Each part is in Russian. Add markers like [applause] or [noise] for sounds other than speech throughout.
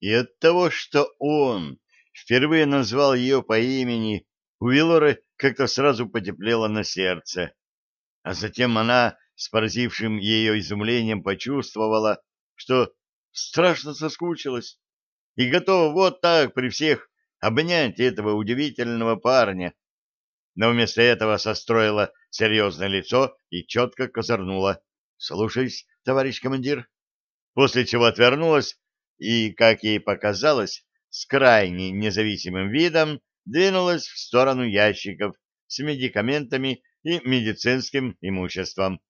И от того, что он впервые назвал ее по имени, у Вилоры как-то сразу потеплело на сердце. А затем она с поразившим ее изумлением почувствовала, что страшно соскучилась и готова вот так при всех обнять этого удивительного парня. Но вместо этого состроила серьезное лицо и четко козырнула. «Слушаюсь, товарищ командир». После чего отвернулась и, как ей показалось, с крайне независимым видом двинулась в сторону ящиков с медикаментами и медицинским имуществом.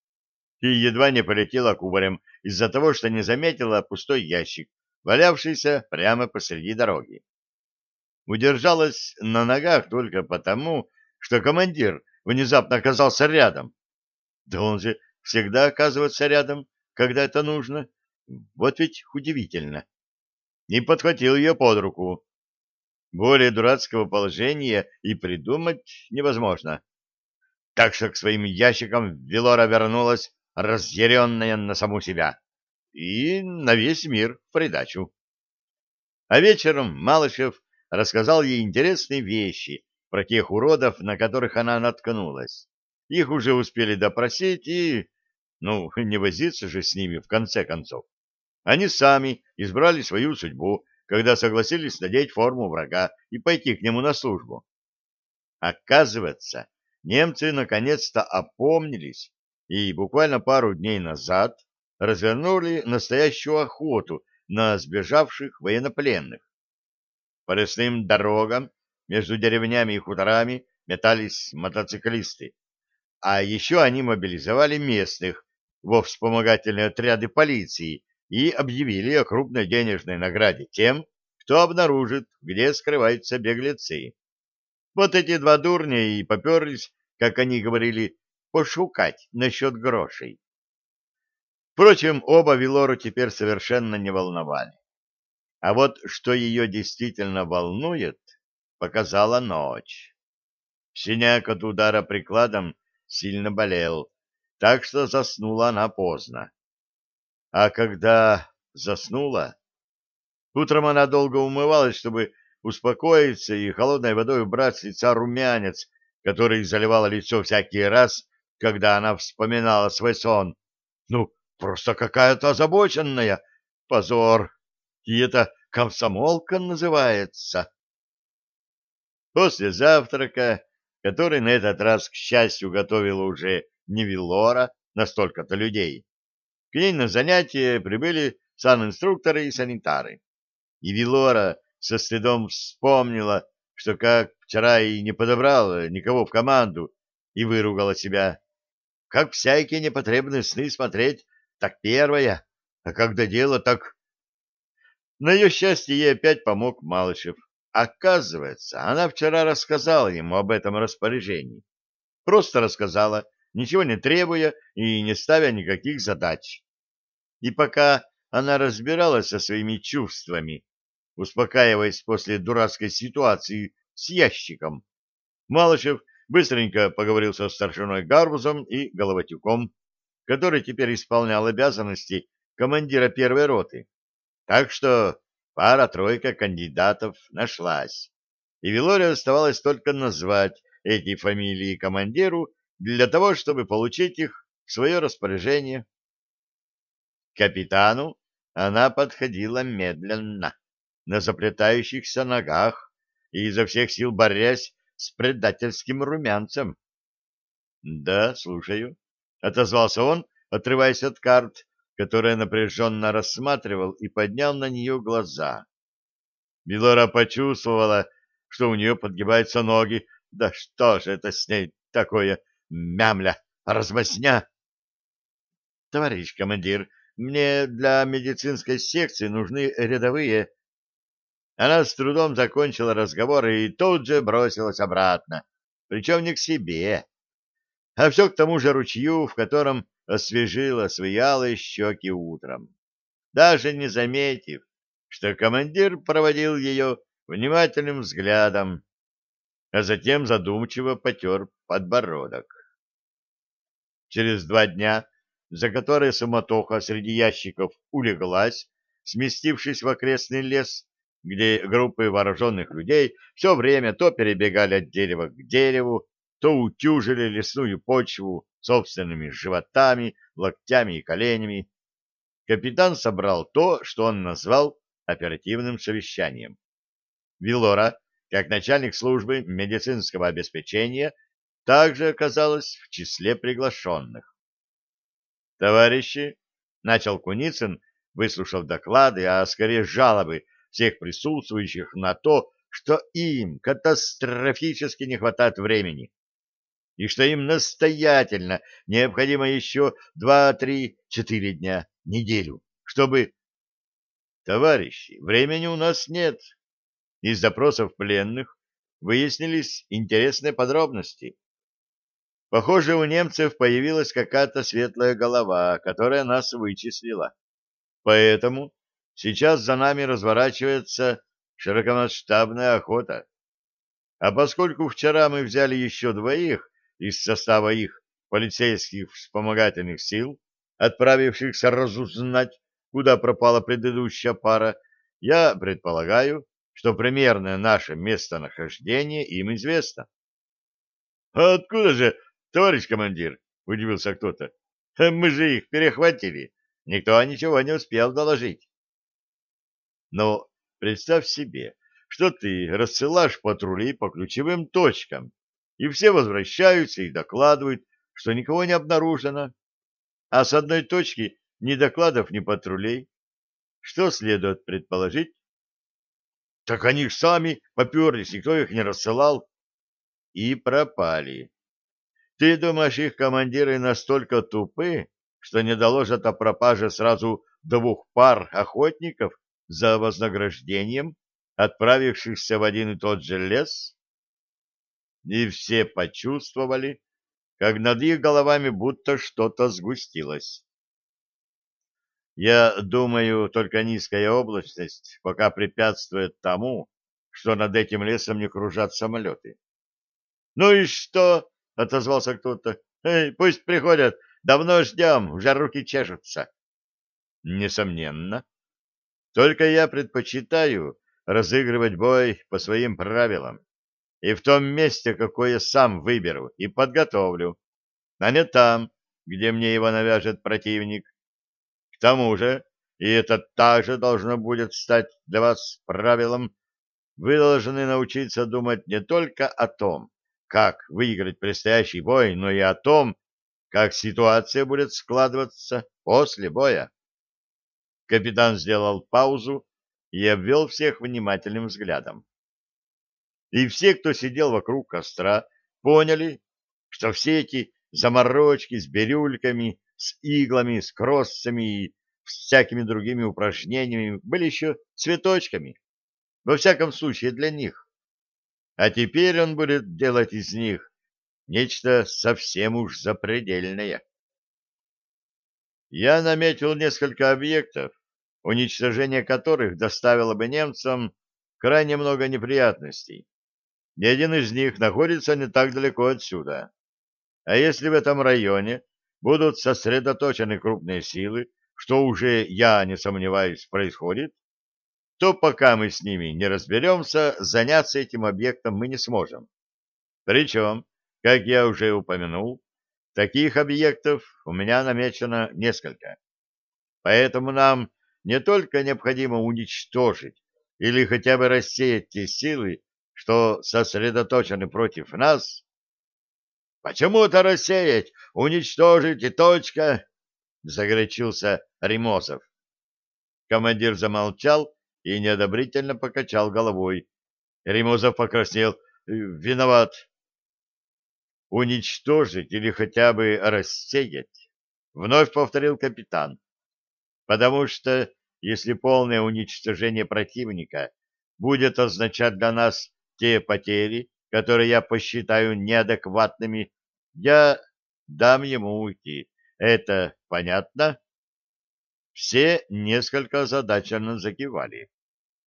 И едва не полетела кубарем из-за того, что не заметила пустой ящик, валявшийся прямо посреди дороги. Удержалась на ногах только потому, что командир внезапно оказался рядом. Да он же всегда оказывается рядом, когда это нужно. Вот ведь удивительно. И подхватил ее под руку. Более дурацкого положения и придумать невозможно. Так что к своим ящикам Велора вернулась, разъяренная на саму себя. И на весь мир в придачу. А вечером Малышев рассказал ей интересные вещи про тех уродов, на которых она наткнулась. Их уже успели допросить и... Ну, [laughs] не возиться же с ними в конце концов. Они сами избрали свою судьбу, когда согласились надеть форму врага и пойти к нему на службу. Оказывается, немцы наконец-то опомнились и буквально пару дней назад развернули настоящую охоту на сбежавших военнопленных. По лесным дорогам между деревнями и хуторами метались мотоциклисты, а еще они мобилизовали местных во вспомогательные отряды полиции и объявили о крупной денежной награде тем, кто обнаружит, где скрываются беглецы. Вот эти два дурня и поперлись, как они говорили, пошукать насчет грошей. Впрочем, оба Вилору теперь совершенно не волновали. А вот что ее действительно волнует, показала ночь. Синяк от удара прикладом сильно болел, так что заснула она поздно. А когда заснула, утром она долго умывалась, чтобы успокоиться и холодной водой убрать с лица румянец, который заливал лицо всякий раз, когда она вспоминала свой сон. Ну, просто какая-то озабоченная. Позор! И это комсомолка называется. После завтрака, который на этот раз, к счастью, готовила уже не Виллора на столько-то людей, к ней на занятия прибыли санинструкторы и санитары. И Вилора со стыдом вспомнила, что как вчера и не подобрала никого в команду, и выругала себя. Как всякие непотребные сны смотреть, так первая, а когда дело, так на ее счастье ей опять помог Малышев. Оказывается, она вчера рассказала ему об этом распоряжении. Просто рассказала, ничего не требуя и не ставя никаких задач. И пока она разбиралась со своими чувствами, успокаиваясь после дурацкой ситуации с ящиком, Малышев быстренько поговорил со старшиной Гарбузом и Головатюком, который теперь исполнял обязанности командира первой роты. Так что пара-тройка кандидатов нашлась, и Вилоре оставалось только назвать эти фамилии командиру для того, чтобы получить их в свое распоряжение. Капитану она подходила медленно, на заплетающихся ногах и изо всех сил борясь с предательским румянцем. — Да, слушаю, — отозвался он, отрываясь от карт которое напряженно рассматривал и поднял на нее глаза. Милора почувствовала, что у нее подгибаются ноги. Да что же это с ней такое мямля, размазня? Товарищ командир, мне для медицинской секции нужны рядовые. Она с трудом закончила разговор и тут же бросилась обратно, причем не к себе, а все к тому же ручью, в котором освежила свои алые щеки утром, даже не заметив, что командир проводил ее внимательным взглядом, а затем задумчиво потер подбородок. Через два дня, за которые суматоха среди ящиков улеглась, сместившись в окрестный лес, где группы вооруженных людей все время то перебегали от дерева к дереву, то утюжили лесную почву собственными животами, локтями и коленями. Капитан собрал то, что он назвал оперативным совещанием. Вилора, как начальник службы медицинского обеспечения, также оказалась в числе приглашенных. «Товарищи», — начал Куницын, выслушав доклады, а скорее жалобы всех присутствующих на то, что им катастрофически не хватает времени, и что им настоятельно необходимо еще два, три, четыре дня, неделю, чтобы... Товарищи, времени у нас нет. Из допросов пленных выяснились интересные подробности. Похоже, у немцев появилась какая-то светлая голова, которая нас вычислила. Поэтому сейчас за нами разворачивается широкомасштабная охота. А поскольку вчера мы взяли еще двоих из состава их полицейских вспомогательных сил, отправившихся разузнать, куда пропала предыдущая пара, я предполагаю, что примерное наше местонахождение им известно. — А откуда же Товарищ командир, — удивился кто-то, — мы же их перехватили. Никто ничего не успел доложить. Но представь себе, что ты рассылаешь патрули по ключевым точкам, и все возвращаются и докладывают, что никого не обнаружено, а с одной точки ни докладов, ни патрулей. Что следует предположить? Так они ж сами поперлись, никто их не рассылал. И пропали. Ты думаешь, их командиры настолько тупы, что не доложат о пропаже сразу двух пар охотников за вознаграждением, отправившихся в один и тот же лес? И все почувствовали, как над их головами будто что-то сгустилось. Я думаю, только низкая облачность пока препятствует тому, что над этим лесом не кружат самолеты. Ну и что? — отозвался кто-то. — Эй, пусть приходят. Давно ждем, уже руки чешутся. — Несомненно. Только я предпочитаю разыгрывать бой по своим правилам и в том месте, какое сам выберу и подготовлю, а не там, где мне его навяжет противник. К тому же, и это также должно будет стать для вас правилом, вы должны научиться думать не только о том, как выиграть предстоящий бой, но и о том, как ситуация будет складываться после боя. Капитан сделал паузу и обвел всех внимательным взглядом. И все, кто сидел вокруг костра, поняли, что все эти заморочки с бирюльками, с иглами, с кроссами и всякими другими упражнениями были еще цветочками, во всяком случае для них. А теперь он будет делать из них нечто совсем уж запредельное. Я наметил несколько объектов, уничтожение которых доставило бы немцам крайне много неприятностей. Ни один из них находится не так далеко отсюда. А если в этом районе будут сосредоточены крупные силы, что уже, я не сомневаюсь, происходит, то пока мы с ними не разберемся, заняться этим объектом мы не сможем. Причем, как я уже упомянул, таких объектов у меня намечено несколько. Поэтому нам не только необходимо уничтожить или хотя бы рассеять те силы, что сосредоточены против нас. Почему-то рассеять, уничтожить и точка, загорячился Римосов. Командир замолчал и неодобрительно покачал головой. Ремузов покраснел. «Э, «Виноват». «Уничтожить или хотя бы рассеять», — вновь повторил капитан. «Потому что, если полное уничтожение противника будет означать для нас те потери, которые я посчитаю неадекватными, я дам ему уйти. Это понятно?» Все несколько озадаченно закивали.